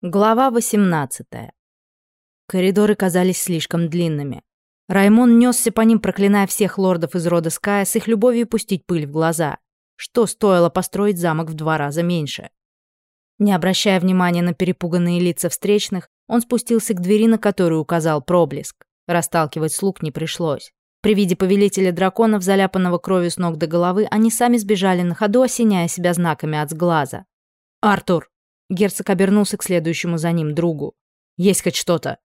Глава 18. Коридоры казались слишком длинными. Раймон несся по ним, проклиная всех лордов из рода Ская с их любовью пустить пыль в глаза. Что стоило построить замок в два раза меньше? Не обращая внимания на перепуганные лица встречных, он спустился к двери, на которую указал проблеск. Расталкивать слуг не пришлось. При виде повелителя драконов, заляпанного кровью с ног до головы, они сами сбежали на ходу, осеняя себя знаками от сглаза. «Артур!» Герцог обернулся к следующему за ним другу. «Есть хоть что-то?»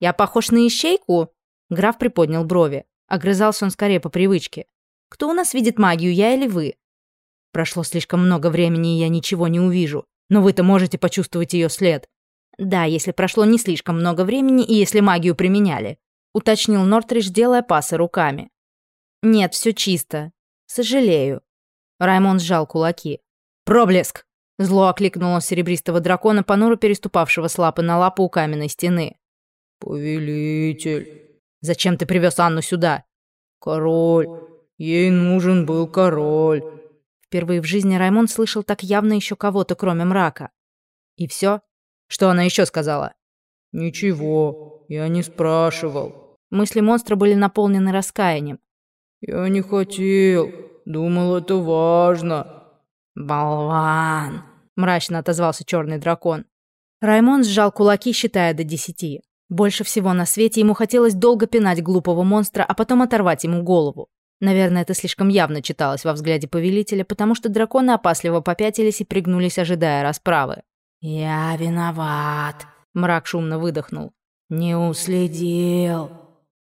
«Я похож на ищейку?» Граф приподнял брови. Огрызался он скорее по привычке. «Кто у нас видит магию, я или вы?» «Прошло слишком много времени, и я ничего не увижу. Но вы-то можете почувствовать ее след». «Да, если прошло не слишком много времени, и если магию применяли», уточнил Нортридж, делая пасы руками. «Нет, все чисто. Сожалею». Раймон сжал кулаки. «Проблеск!» Зло окликнуло серебристого дракона, понуро переступавшего с лапы на лапу у каменной стены. «Повелитель». «Зачем ты привез Анну сюда?» «Король. Ей нужен был король». Впервые в жизни Раймон слышал так явно еще кого-то, кроме мрака. «И все? Что она еще сказала?» «Ничего, я не спрашивал». Мысли монстра были наполнены раскаянием. «Я не хотел. Думал, это важно». «Болван!» Мрачно отозвался черный дракон. Раймон сжал кулаки, считая до десяти. Больше всего на свете ему хотелось долго пинать глупого монстра, а потом оторвать ему голову. Наверное, это слишком явно читалось во взгляде повелителя, потому что драконы опасливо попятились и пригнулись, ожидая расправы. «Я виноват», — мрак шумно выдохнул. «Не уследил».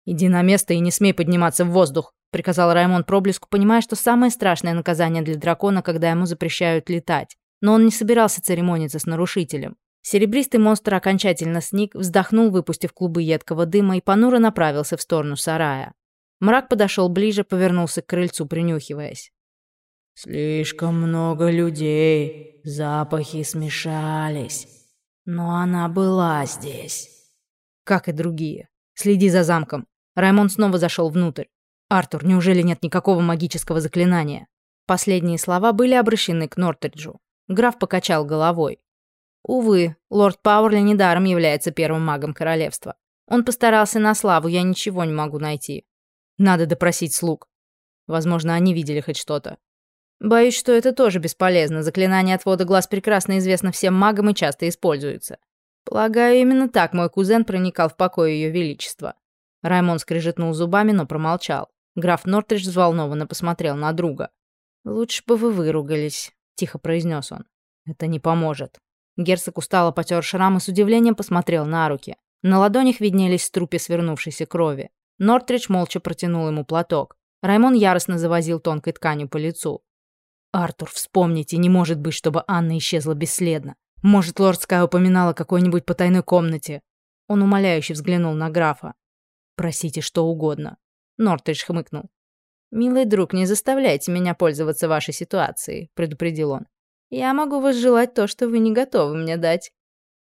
«Иди на место и не смей подниматься в воздух», — приказал Раймон проблеску, понимая, что самое страшное наказание для дракона, когда ему запрещают летать. Но он не собирался церемониться с нарушителем. Серебристый монстр окончательно сник, вздохнул, выпустив клубы едкого дыма, и понуро направился в сторону сарая. Мрак подошел ближе, повернулся к крыльцу, принюхиваясь. «Слишком много людей, запахи смешались. Но она была здесь». «Как и другие. Следи за замком». Раймон снова зашел внутрь. «Артур, неужели нет никакого магического заклинания?» Последние слова были обращены к Нортриджу. Граф покачал головой. Увы, лорд Пауэрли недаром является первым магом королевства. Он постарался на славу, я ничего не могу найти. Надо допросить слуг. Возможно, они видели хоть что-то. Боюсь, что это тоже бесполезно. Заклинание отвода глаз прекрасно известно всем магам и часто используется. Полагаю, именно так мой кузен проникал в покой Ее Величества. Раймон скрежетнул зубами, но промолчал. Граф Нортридж взволнованно посмотрел на друга. «Лучше бы вы выругались тихо произнес он. Это не поможет. Герцог устало потер шрам и с удивлением посмотрел на руки. На ладонях виднелись струпи свернувшейся крови. Нортридж молча протянул ему платок. Раймон яростно завозил тонкой тканью по лицу. «Артур, вспомните, не может быть, чтобы Анна исчезла бесследно. Может, лорд Скай упоминала о какой-нибудь потайной комнате?» Он умоляюще взглянул на графа. «Просите что угодно». Нортридж хмыкнул. «Милый друг, не заставляйте меня пользоваться вашей ситуацией», — предупредил он. «Я могу возжелать то, что вы не готовы мне дать».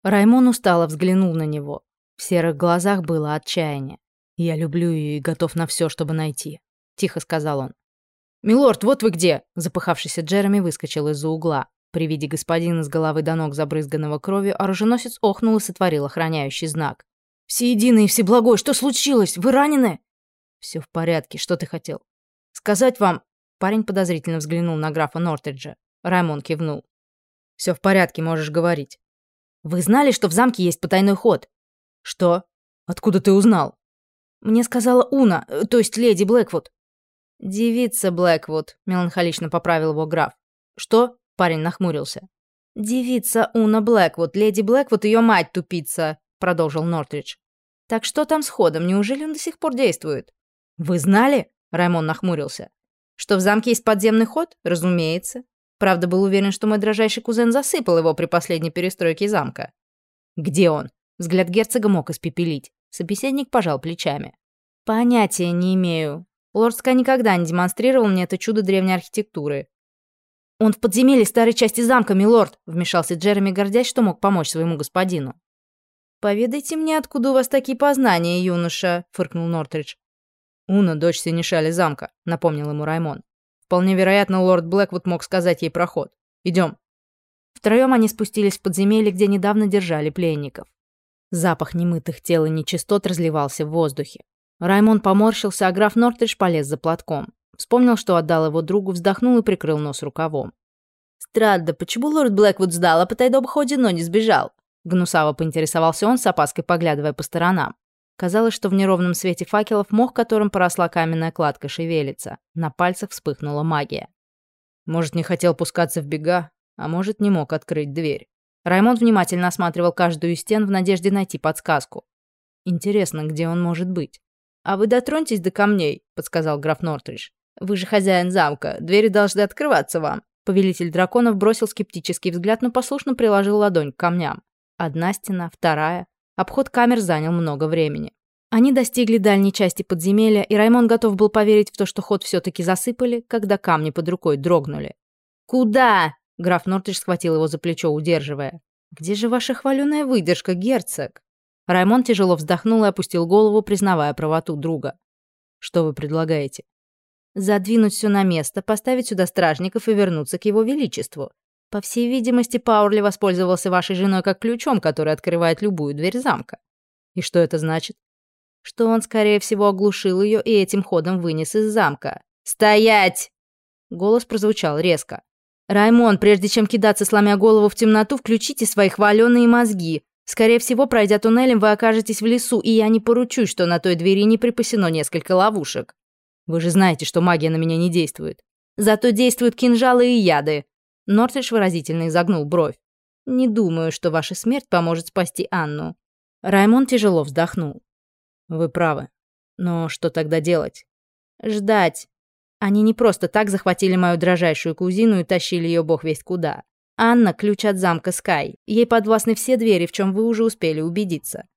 Раймон устало взглянул на него. В серых глазах было отчаяние. «Я люблю ее и готов на все, чтобы найти», — тихо сказал он. «Милорд, вот вы где!» — запыхавшийся Джереми выскочил из-за угла. При виде господина с головы до ног забрызганного кровью оруженосец охнул и сотворил охраняющий знак. «Всеединый и всеблагой, что случилось? Вы ранены?» «Все в порядке, что ты хотел?» «Сказать вам...» Парень подозрительно взглянул на графа Нортриджа. Раймон кивнул. «Все в порядке, можешь говорить». «Вы знали, что в замке есть потайной ход?» «Что? Откуда ты узнал?» «Мне сказала Уна, э, то есть леди Блэквуд». «Девица Блэквуд», — меланхолично поправил его граф. «Что?» — парень нахмурился. «Девица Уна Блэквуд, леди Блэквуд, ее мать тупица», — продолжил Нортридж. «Так что там с ходом? Неужели он до сих пор действует?» «Вы знали?» Раймон нахмурился. Что в замке есть подземный ход? Разумеется. Правда, был уверен, что мой дрожайший кузен засыпал его при последней перестройке замка. Где он? Взгляд герцога мог испепелить. Собеседник пожал плечами. Понятия не имею. Лордска никогда не демонстрировал мне это чудо древней архитектуры. «Он в подземелье старой части замка, милорд», — вмешался Джереми, гордясь, что мог помочь своему господину. «Поведайте мне, откуда у вас такие познания, юноша», — фыркнул Нортридж. «Уна, дочь Синишали замка», — напомнил ему Раймон. «Вполне вероятно, лорд Блэквуд мог сказать ей проход. Идем». Втроем они спустились в подземелье, где недавно держали пленников. Запах немытых тел и нечистот разливался в воздухе. Раймон поморщился, а граф Нортридж полез за платком. Вспомнил, что отдал его другу, вздохнул и прикрыл нос рукавом. «Странно, почему лорд Блэквуд сдал, а по тайном ходе, но не сбежал?» Гнусаво поинтересовался он, с опаской поглядывая по сторонам. Казалось, что в неровном свете факелов мох, которым поросла каменная кладка, шевелится. На пальцах вспыхнула магия. Может, не хотел пускаться в бега, а может, не мог открыть дверь. Раймонд внимательно осматривал каждую из стен в надежде найти подсказку. Интересно, где он может быть. «А вы дотроньтесь до камней», — подсказал граф Нортридж. «Вы же хозяин замка, двери должны открываться вам». Повелитель драконов бросил скептический взгляд, но послушно приложил ладонь к камням. Одна стена, вторая. Обход камер занял много времени. Они достигли дальней части подземелья, и Раймон готов был поверить в то, что ход все-таки засыпали, когда камни под рукой дрогнули. «Куда?» — граф Нортридж схватил его за плечо, удерживая. «Где же ваша хваленая выдержка, герцог?» Раймон тяжело вздохнул и опустил голову, признавая правоту друга. «Что вы предлагаете?» «Задвинуть все на место, поставить сюда стражников и вернуться к его величеству. По всей видимости, Пауэрли воспользовался вашей женой как ключом, который открывает любую дверь замка. И что это значит? Что он, скорее всего, оглушил ее и этим ходом вынес из замка. «Стоять!» Голос прозвучал резко. «Раймон, прежде чем кидаться, сломя голову в темноту, включите свои хваленые мозги. Скорее всего, пройдя туннелем, вы окажетесь в лесу, и я не поручусь, что на той двери не припасено несколько ловушек. Вы же знаете, что магия на меня не действует. Зато действуют кинжалы и яды. Нортридж выразительно изогнул бровь. «Не думаю, что ваша смерть поможет спасти Анну». Раймон тяжело вздохнул. «Вы правы. Но что тогда делать?» «Ждать. Они не просто так захватили мою дрожайшую кузину и тащили ее бог весть куда. Анна – ключ от замка Скай. Ей подвластны все двери, в чем вы уже успели убедиться».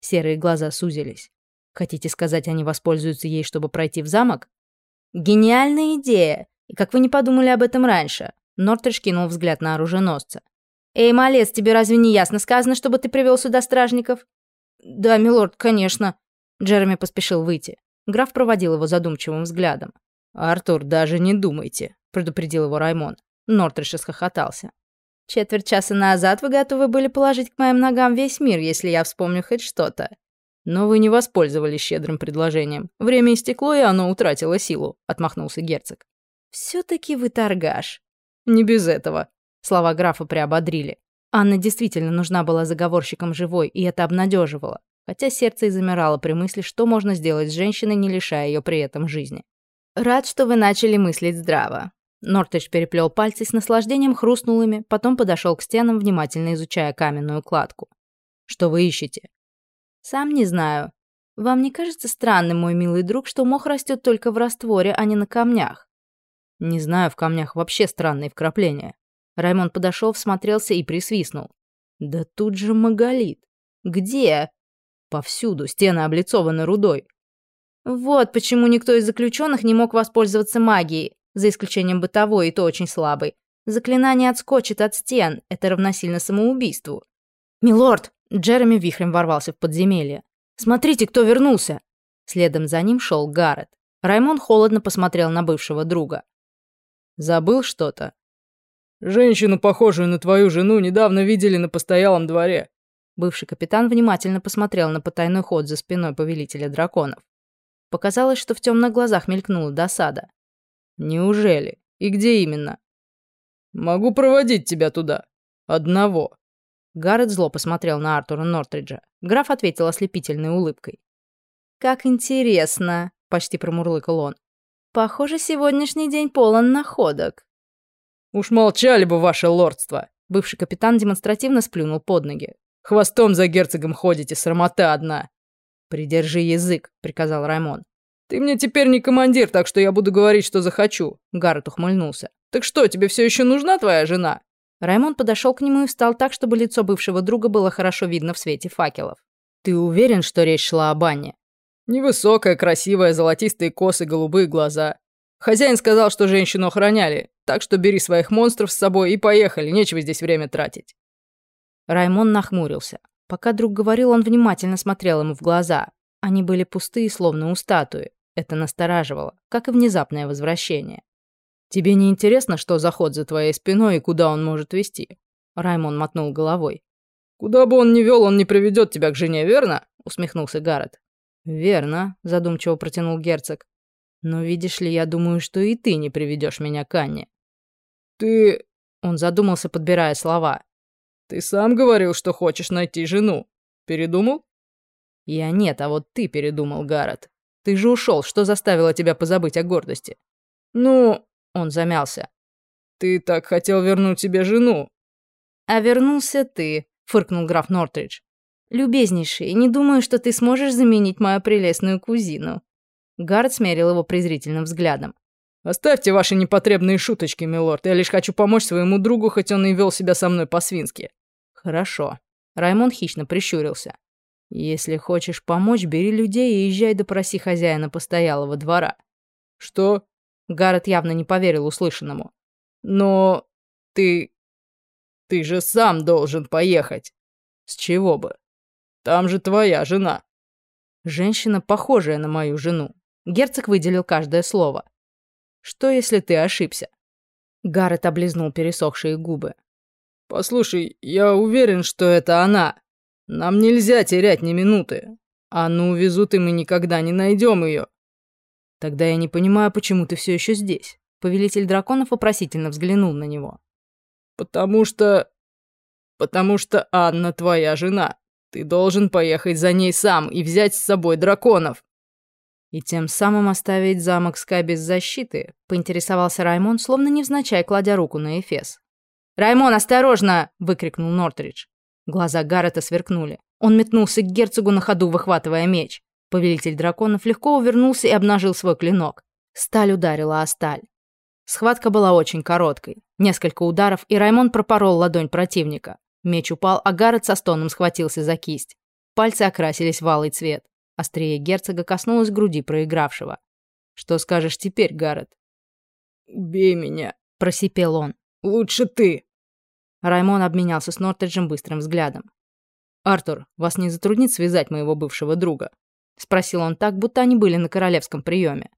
Серые глаза сузились. «Хотите сказать, они воспользуются ей, чтобы пройти в замок?» «Гениальная идея! И как вы не подумали об этом раньше? Нортридж кинул взгляд на оруженосца. «Эй, малец, тебе разве не ясно сказано, чтобы ты привел сюда стражников?» «Да, милорд, конечно». Джереми поспешил выйти. Граф проводил его задумчивым взглядом. «Артур, даже не думайте», — предупредил его Раймон. Нортридж расхохотался. «Четверть часа назад вы готовы были положить к моим ногам весь мир, если я вспомню хоть что-то». «Но вы не воспользовались щедрым предложением. Время истекло, и оно утратило силу», — отмахнулся герцог. «Все-таки вы торгаш», не без этого. Слова графа приободрили. Анна действительно нужна была заговорщикам живой, и это обнадеживало. Хотя сердце и замирало при мысли, что можно сделать с женщиной, не лишая ее при этом жизни. «Рад, что вы начали мыслить здраво». Нортедж переплел пальцы с наслаждением хрустнул ими, потом подошел к стенам, внимательно изучая каменную кладку. «Что вы ищете?» «Сам не знаю. Вам не кажется странным, мой милый друг, что мох растет только в растворе, а не на камнях? Не знаю, в камнях вообще странные вкрапления. Раймон подошел, всмотрелся и присвистнул. Да тут же маголит. Где? Повсюду, стены облицованы рудой. Вот почему никто из заключенных не мог воспользоваться магией, за исключением бытовой, и то очень слабой. Заклинание отскочит от стен, это равносильно самоубийству. «Милорд!» Джереми вихрем ворвался в подземелье. «Смотрите, кто вернулся!» Следом за ним шел Гаррет. Раймон холодно посмотрел на бывшего друга. Забыл что-то?» «Женщину, похожую на твою жену, недавно видели на постоялом дворе». Бывший капитан внимательно посмотрел на потайной ход за спиной повелителя драконов. Показалось, что в темных глазах мелькнула досада. «Неужели? И где именно?» «Могу проводить тебя туда. Одного». Гаррет зло посмотрел на Артура Нортриджа. Граф ответил ослепительной улыбкой. «Как интересно», — почти промурлыкал он. Похоже, сегодняшний день полон находок. Уж молчали бы ваше лордство. Бывший капитан демонстративно сплюнул под ноги. Хвостом за герцогом ходите, срамота одна. Придержи язык, приказал Раймон. Ты мне теперь не командир, так что я буду говорить, что захочу. Гаррет ухмыльнулся. Так что, тебе все еще нужна твоя жена? Раймон подошел к нему и встал так, чтобы лицо бывшего друга было хорошо видно в свете факелов. Ты уверен, что речь шла о Анне? Невысокая, красивая, золотистые косы, голубые глаза. Хозяин сказал, что женщину охраняли, так что бери своих монстров с собой и поехали, нечего здесь время тратить. Раймон нахмурился. Пока друг говорил, он внимательно смотрел ему в глаза. Они были пустые, словно у статуи. Это настораживало, как и внезапное возвращение. «Тебе не интересно, что за ход за твоей спиной и куда он может вести?» Раймон мотнул головой. «Куда бы он ни вел, он не приведет тебя к жене, верно?» — усмехнулся Гаррет. «Верно», — задумчиво протянул герцог. «Но видишь ли, я думаю, что и ты не приведешь меня к Анне». «Ты...» — он задумался, подбирая слова. «Ты сам говорил, что хочешь найти жену. Передумал?» «Я нет, а вот ты передумал, Гаррет. Ты же ушел, что заставило тебя позабыть о гордости?» «Ну...» — он замялся. «Ты так хотел вернуть себе жену». «А вернулся ты», — фыркнул граф Нортридж. «Любезнейший, не думаю, что ты сможешь заменить мою прелестную кузину». Гаррет смерил его презрительным взглядом. «Оставьте ваши непотребные шуточки, милорд. Я лишь хочу помочь своему другу, хоть он и вел себя со мной по-свински». «Хорошо». Раймон хищно прищурился. «Если хочешь помочь, бери людей и езжай допроси хозяина постоялого двора». «Что?» Гаррет явно не поверил услышанному. «Но ты... ты же сам должен поехать». «С чего бы?» «Там же твоя жена». «Женщина, похожая на мою жену». Герцог выделил каждое слово. «Что, если ты ошибся?» Гаррет облизнул пересохшие губы. «Послушай, я уверен, что это она. Нам нельзя терять ни минуты. Анну увезут, и мы никогда не найдем ее. Тогда я не понимаю, почему ты все еще здесь. Повелитель драконов вопросительно взглянул на него. Потому что... Потому что Анна твоя жена. Ты должен поехать за ней сам и взять с собой драконов. И тем самым оставить замок Ска без защиты, поинтересовался Раймон, словно невзначай кладя руку на Эфес. «Раймон, осторожно!» — выкрикнул Нортридж. Глаза Гаррета сверкнули. Он метнулся к герцогу на ходу, выхватывая меч. Повелитель драконов легко увернулся и обнажил свой клинок. Сталь ударила о сталь. Схватка была очень короткой. Несколько ударов, и Раймон пропорол ладонь противника. Меч упал, а Гаррет со стоном схватился за кисть. Пальцы окрасились в алый цвет. Острее герцога коснулась груди проигравшего. «Что скажешь теперь, Гаррет?» «Убей меня», – просипел он. «Лучше ты». Раймон обменялся с Нортриджем быстрым взглядом. «Артур, вас не затруднит связать моего бывшего друга?» — спросил он так, будто они были на королевском приеме.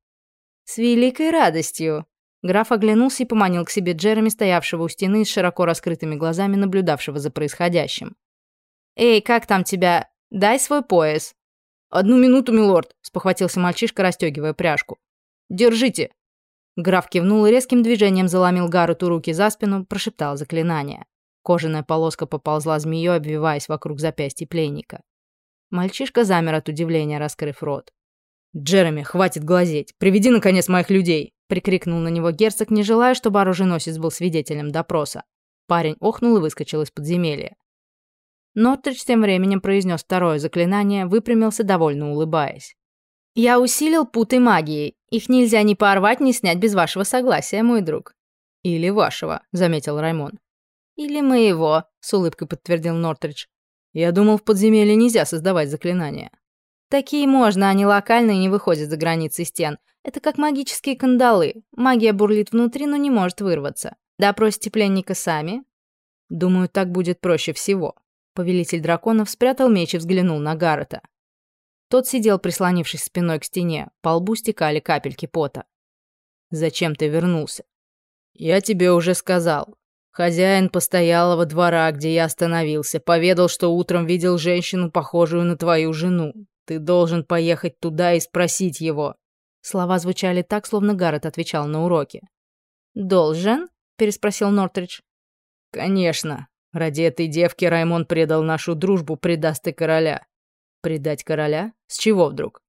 «С великой радостью!» Граф оглянулся и поманил к себе Джереми, стоявшего у стены с широко раскрытыми глазами, наблюдавшего за происходящим. «Эй, как там тебя? Дай свой пояс!» «Одну минуту, милорд!» — спохватился мальчишка, расстегивая пряжку. «Держите!» Граф кивнул и резким движением заломил Гаррету руки за спину, прошептал заклинание. Кожаная полоска поползла змеей, обвиваясь вокруг запястья пленника. Мальчишка замер от удивления, раскрыв рот. «Джереми, хватит глазеть! Приведи, наконец, моих людей!» прикрикнул на него герцог, не желая, чтобы оруженосец был свидетелем допроса. Парень охнул и выскочил из подземелья. Нортридж тем временем произнес второе заклинание, выпрямился, довольно улыбаясь. «Я усилил путы магией. Их нельзя ни порвать, ни снять без вашего согласия, мой друг». «Или вашего», — заметил Раймон. «Или моего», — с улыбкой подтвердил Нортридж. Я думал, в подземелье нельзя создавать заклинания. Такие можно, они локальные и не выходят за границы стен. Это как магические кандалы. Магия бурлит внутри, но не может вырваться. Допросите пленника сами. Думаю, так будет проще всего. Повелитель драконов спрятал меч и взглянул на Гаррета. Тот сидел, прислонившись спиной к стене. По лбу стекали капельки пота. «Зачем ты вернулся?» «Я тебе уже сказал. Хозяин постоялого двора, где я остановился, поведал, что утром видел женщину, похожую на твою жену. Ты должен поехать туда и спросить его». Слова звучали так, словно Гаррет отвечал на уроке. «Должен?» – переспросил Нортридж. «Конечно. Ради этой девки Раймон предал нашу дружбу, предаст и короля». «Предать короля? С чего вдруг?»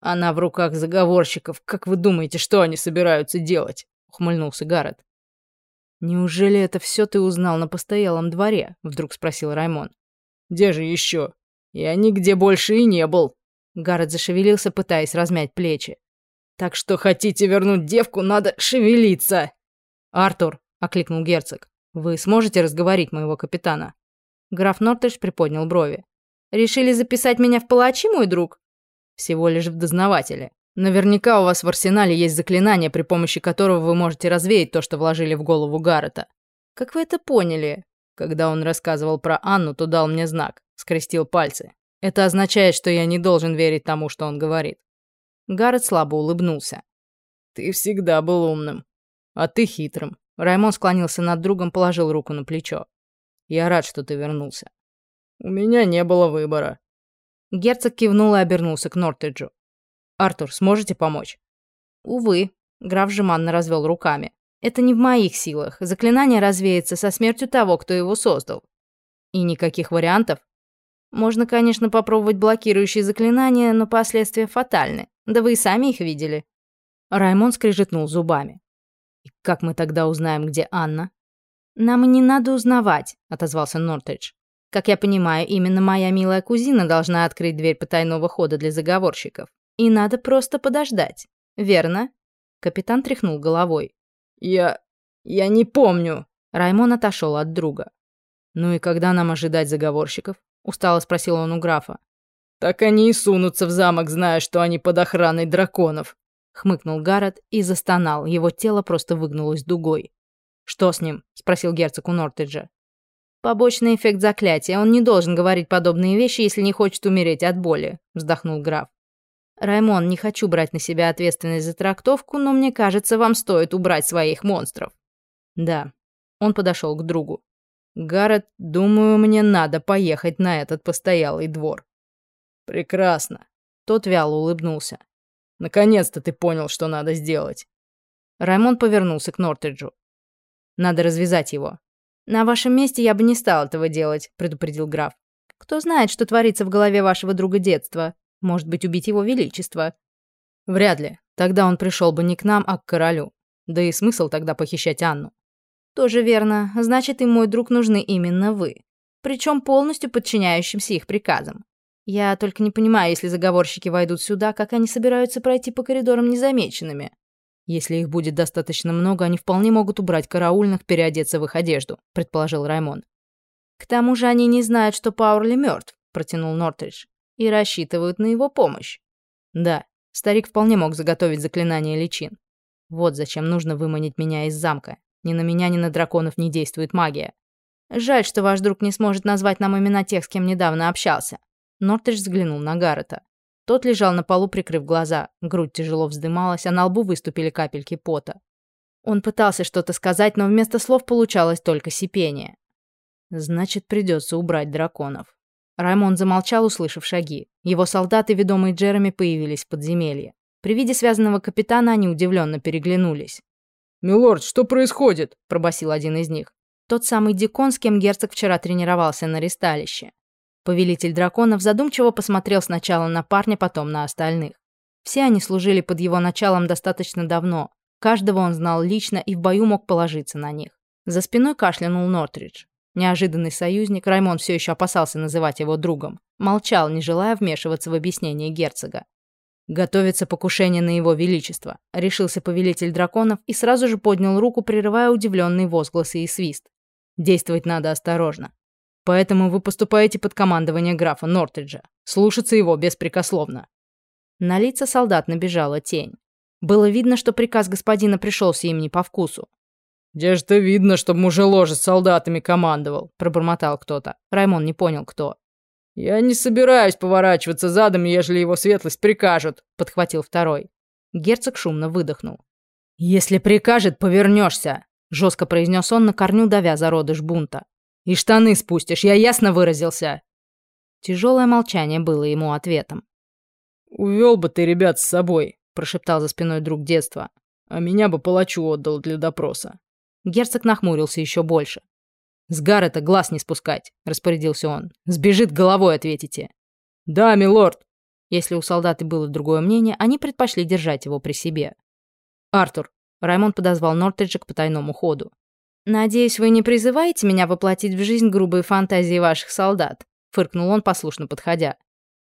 «Она в руках заговорщиков. Как вы думаете, что они собираются делать?» – ухмыльнулся Гаррет. «Неужели это все ты узнал на постоялом дворе?» — вдруг спросил Раймон. «Где же еще? Я нигде больше и не был». Гаррет зашевелился, пытаясь размять плечи. «Так что хотите вернуть девку, надо шевелиться!» «Артур!» — окликнул герцог. «Вы сможете разговорить моего капитана?» Граф Нортридж приподнял брови. «Решили записать меня в палачи, мой друг?» «Всего лишь в дознавателе. Наверняка у вас в арсенале есть заклинание, при помощи которого вы можете развеять то, что вложили в голову Гаррета. Как вы это поняли? Когда он рассказывал про Анну, то дал мне знак, скрестил пальцы. Это означает, что я не должен верить тому, что он говорит. Гаррет слабо улыбнулся. Ты всегда был умным. А ты хитрым. Раймон склонился над другом, положил руку на плечо. Я рад, что ты вернулся. У меня не было выбора. Герцог кивнул и обернулся к Нортеджу. Артур, сможете помочь? Увы, граф жеманно развел руками. Это не в моих силах. Заклинание развеется со смертью того, кто его создал. И никаких вариантов? Можно, конечно, попробовать блокирующие заклинания, но последствия фатальны. Да вы и сами их видели. Раймон скрежетнул зубами. «И как мы тогда узнаем, где Анна?» «Нам и не надо узнавать», — отозвался Нортридж. «Как я понимаю, именно моя милая кузина должна открыть дверь потайного хода для заговорщиков. И надо просто подождать. Верно?» Капитан тряхнул головой. «Я... я не помню». Раймон отошел от друга. «Ну и когда нам ожидать заговорщиков?» — устало спросил он у графа. «Так они и сунутся в замок, зная, что они под охраной драконов», хмыкнул Гаррет и застонал, его тело просто выгнулось дугой. «Что с ним?» — спросил герцог у Нортеджа. «Побочный эффект заклятия. Он не должен говорить подобные вещи, если не хочет умереть от боли», — вздохнул граф. «Раймон, не хочу брать на себя ответственность за трактовку, но мне кажется, вам стоит убрать своих монстров». «Да». Он подошел к другу. «Гаррет, думаю, мне надо поехать на этот постоялый двор». «Прекрасно». Тот вяло улыбнулся. Наконец-то ты понял, что надо сделать. Раймонд повернулся к Нортриджу. Надо развязать его. На вашем месте я бы не стал этого делать, предупредил граф. Кто знает, что творится в голове вашего друга детства? Может быть, убить его величество? Вряд ли. Тогда он пришел бы не к нам, а к королю. Да и смысл тогда похищать Анну. Тоже верно. Значит, и мой друг нужны именно вы. Причем полностью подчиняющимся их приказам. Я только не понимаю, если заговорщики войдут сюда, как они собираются пройти по коридорам незамеченными. Если их будет достаточно много, они вполне могут убрать караульных, переодеться в их одежду, предположил Раймон. К тому же они не знают, что Пауэрли мертв, протянул Нортридж, и рассчитывают на его помощь. Да, старик вполне мог заготовить заклинание личин. Вот зачем нужно выманить меня из замка. Ни на меня, ни на драконов не действует магия. Жаль, что ваш друг не сможет назвать нам имена тех, с кем недавно общался. Нортридж взглянул на Гаррета. Тот лежал на полу, прикрыв глаза. Грудь тяжело вздымалась, а на лбу выступили капельки пота. Он пытался что-то сказать, но вместо слов получалось только сипение. Значит, придется убрать драконов. Раймон замолчал, услышав шаги. Его солдаты, ведомые Джереми, появились в подземелье. При виде связанного капитана они удивленно переглянулись. «Милорд, что происходит?» – пробасил один из них. Тот самый Дикон, с кем герцог вчера тренировался на ристалище. Повелитель драконов задумчиво посмотрел сначала на парня, потом на остальных. Все они служили под его началом достаточно давно. Каждого он знал лично и в бою мог положиться на них. За спиной кашлянул Нортридж. Неожиданный союзник, Раймон все еще опасался называть его другом, молчал, не желая вмешиваться в объяснение герцога. Готовится покушение на его величество, решился повелитель драконов и сразу же поднял руку, прерывая удивленные возгласы и свист. Действовать надо осторожно. Поэтому вы поступаете под командование графа Нортриджа. Слушаться его беспрекословно». На лица солдат набежала тень. Было видно, что приказ господина пришелся им не по вкусу. «Где же-то видно, чтобы мужеложе с солдатами командовал?» – пробормотал кто-то. Раймон не понял, кто. «Я не собираюсь поворачиваться задом, ежели его светлость прикажет», – подхватил второй. Герцог шумно выдохнул. «Если прикажет, повернешься», – жестко произнес он на корню, давя зародыш бунта. И штаны спустишь, я ясно выразился?» Тяжелое молчание было ему ответом. «Увел бы ты ребят с собой», – прошептал за спиной друг детства. «А меня бы палачу отдал для допроса». Герцог нахмурился еще больше. «С Гаррета глаз не спускать», – распорядился он. «Сбежит головой, ответите». «Да, милорд». Если у солдат и было другое мнение, они предпочли держать его при себе. «Артур», – Раймонд подозвал Нортриджа к потайному ходу. «Надеюсь, вы не призываете меня воплотить в жизнь грубые фантазии ваших солдат?» — фыркнул он, послушно подходя.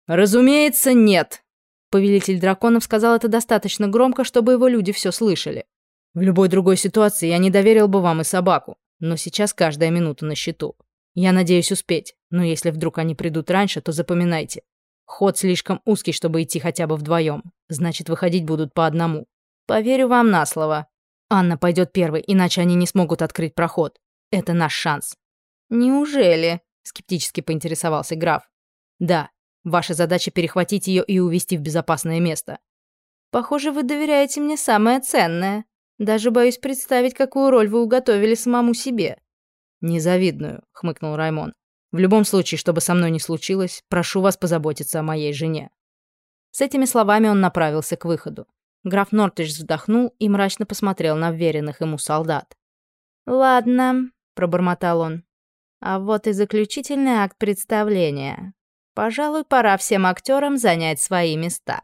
«Разумеется, нет!» Повелитель драконов сказал это достаточно громко, чтобы его люди все слышали. «В любой другой ситуации я не доверил бы вам и собаку, но сейчас каждая минута на счету. Я надеюсь успеть, но если вдруг они придут раньше, то запоминайте. Ход слишком узкий, чтобы идти хотя бы вдвоем. Значит, выходить будут по одному. Поверю вам на слово. Анна пойдет первой, иначе они не смогут открыть проход. Это наш шанс. Неужели? Скептически поинтересовался граф. Да. Ваша задача перехватить ее и увести в безопасное место. Похоже, вы доверяете мне самое ценное. Даже боюсь представить, какую роль вы уготовили самому себе. «Не завидную», — хмыкнул Раймон. «В любом случае, чтобы со мной не случилось, прошу вас позаботиться о моей жене». С этими словами он направился к выходу. Граф Нортридж вздохнул и мрачно посмотрел на вверенных ему солдат. «Ладно», — пробормотал он. «А вот и заключительный акт представления. Пожалуй, пора всем актерам занять свои места».